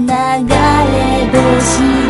流れ星。